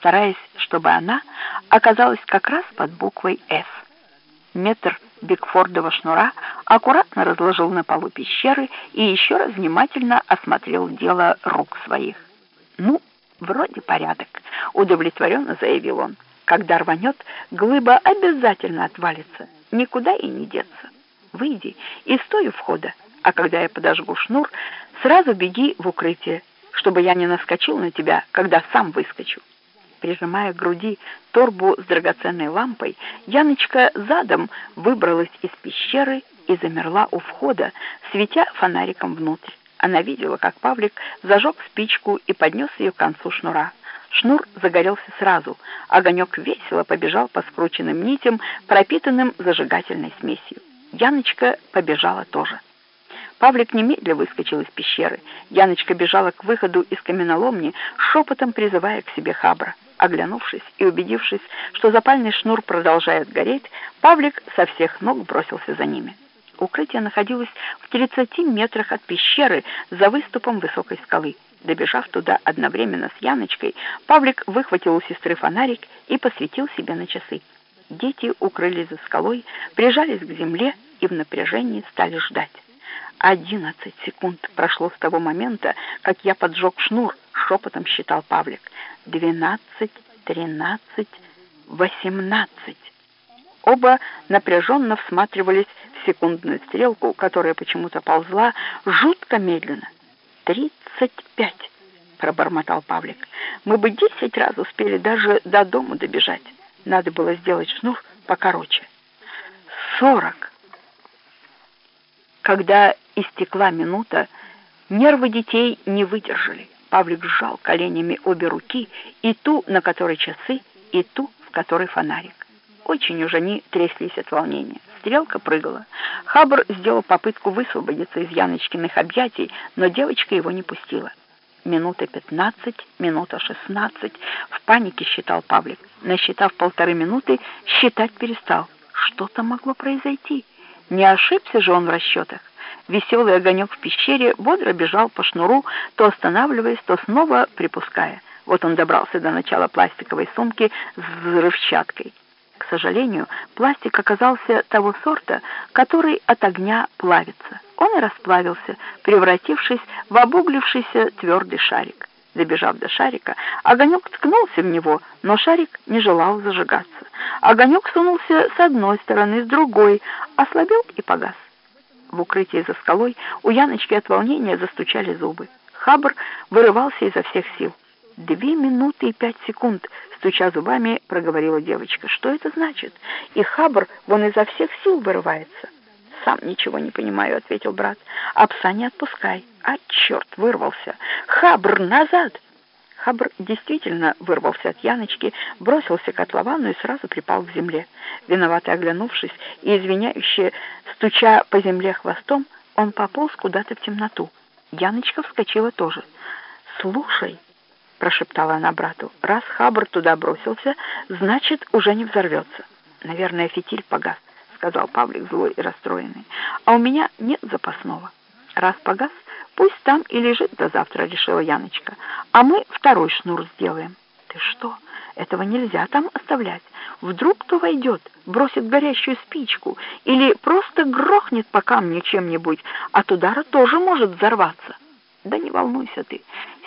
стараясь, чтобы она оказалась как раз под буквой «С». Метр Бигфордова шнура аккуратно разложил на полу пещеры и еще раз внимательно осмотрел дело рук своих. «Ну, вроде порядок», — удовлетворенно заявил он. «Когда рванет, глыба обязательно отвалится, никуда и не деться. Выйди и стой у входа, а когда я подожгу шнур, сразу беги в укрытие, чтобы я не наскочил на тебя, когда сам выскочу». Прижимая к груди торбу с драгоценной лампой, Яночка задом выбралась из пещеры и замерла у входа, светя фонариком внутрь. Она видела, как Павлик зажег спичку и поднес ее к концу шнура. Шнур загорелся сразу. Огонек весело побежал по скрученным нитям, пропитанным зажигательной смесью. Яночка побежала тоже. Павлик немедля выскочил из пещеры. Яночка бежала к выходу из каменоломни, шепотом призывая к себе Хабра. Оглянувшись и убедившись, что запальный шнур продолжает гореть, Павлик со всех ног бросился за ними. Укрытие находилось в 30 метрах от пещеры за выступом высокой скалы. Добежав туда одновременно с Яночкой, Павлик выхватил у сестры фонарик и посветил себе на часы. Дети укрылись за скалой, прижались к земле и в напряжении стали ждать. «Одиннадцать секунд прошло с того момента, как я поджег шнур», — шепотом считал Павлик. «Двенадцать, тринадцать, восемнадцать». Оба напряженно всматривались в секундную стрелку, которая почему-то ползла жутко медленно. «Тридцать пять», — пробормотал Павлик. «Мы бы десять раз успели даже до дому добежать. Надо было сделать шнур покороче». «Сорок». Когда истекла минута, нервы детей не выдержали. Павлик сжал коленями обе руки, и ту, на которой часы, и ту, в которой фонарик. Очень уж они тряслись от волнения. Стрелка прыгала. Хабр сделал попытку высвободиться из Яночкиных объятий, но девочка его не пустила. Минута пятнадцать, минута шестнадцать. В панике считал Павлик. Насчитав полторы минуты, считать перестал. Что-то могло произойти. Не ошибся же он в расчетах. Веселый огонек в пещере бодро бежал по шнуру, то останавливаясь, то снова припуская. Вот он добрался до начала пластиковой сумки с взрывчаткой. К сожалению, пластик оказался того сорта, который от огня плавится. Он и расплавился, превратившись в обуглившийся твердый шарик. Добежав до шарика, огонек ткнулся в него, но шарик не желал зажигаться. Огонек сунулся с одной стороны, с другой, ослабел и погас. В укрытии за скалой у Яночки от волнения застучали зубы. Хабр вырывался изо всех сил. «Две минуты и пять секунд», — стуча зубами, проговорила девочка. «Что это значит?» И Хабр вон изо всех сил вырывается. «Сам ничего не понимаю», — ответил брат. «А пса не отпускай». «А, черт, вырвался! Хабр, назад!» Хабр действительно вырвался от Яночки, бросился к котловану и сразу припал к земле. Виновато оглянувшись и извиняюще стуча по земле хвостом, он пополз куда-то в темноту. Яночка вскочила тоже. «Слушай», — прошептала она брату, — «раз Хабр туда бросился, значит, уже не взорвется». «Наверное, фитиль погас», — сказал Павлик злой и расстроенный. «А у меня нет запасного». «Раз погас, пусть там и лежит до завтра», — решила Яночка. «А мы второй шнур сделаем». «Ты что? Этого нельзя там оставлять. Вдруг кто войдет, бросит горящую спичку или просто грохнет по камню чем-нибудь, от удара тоже может взорваться». «Да не волнуйся ты.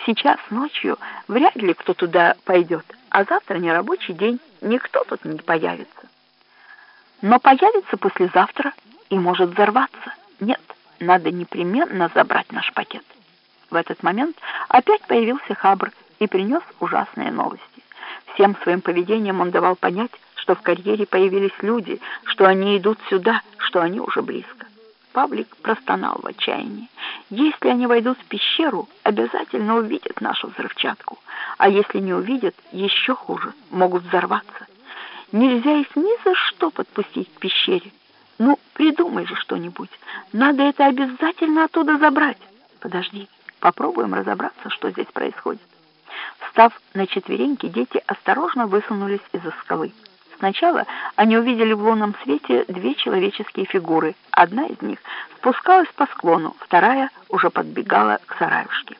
Сейчас ночью вряд ли кто туда пойдет, а завтра не рабочий день, никто тут не появится». «Но появится послезавтра и может взорваться. Нет, надо непременно забрать наш пакет». В этот момент опять появился Хабр и принес ужасные новости. Всем своим поведением он давал понять, что в карьере появились люди, что они идут сюда, что они уже близко. Павлик простонал в отчаянии. Если они войдут в пещеру, обязательно увидят нашу взрывчатку. А если не увидят, еще хуже, могут взорваться. Нельзя их ни за что подпустить к пещере. Ну, придумай же что-нибудь. Надо это обязательно оттуда забрать. Подожди, попробуем разобраться, что здесь происходит. Встав на четвереньки, дети осторожно высунулись из-за скалы. Сначала они увидели в лунном свете две человеческие фигуры. Одна из них спускалась по склону, вторая уже подбегала к сараюшке.